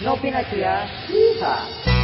Novinatia. Yeehaw.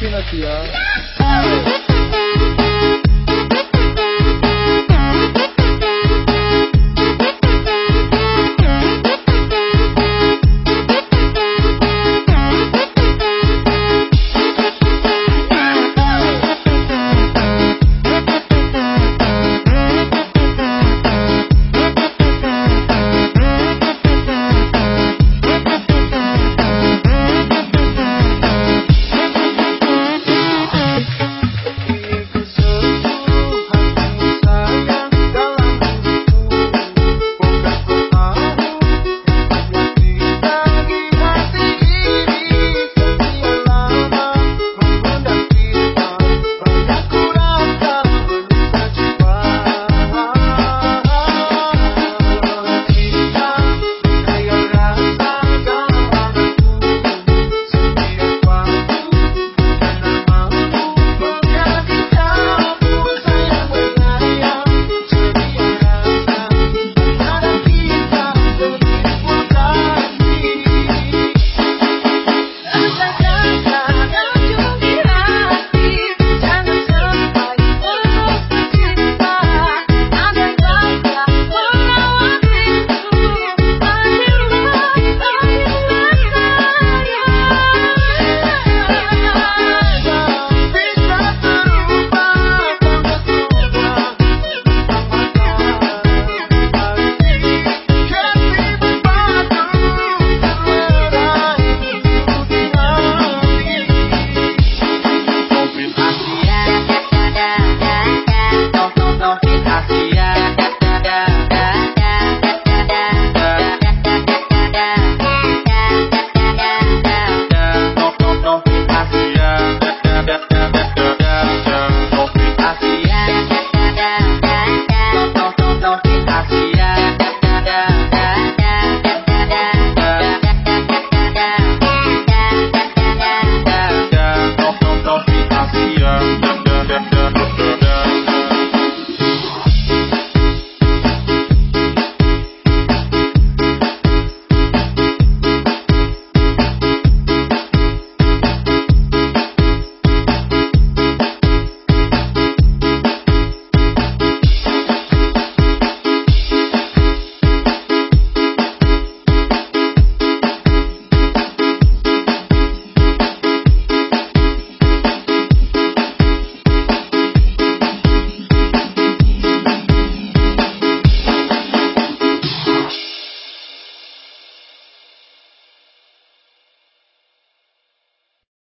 10 natia.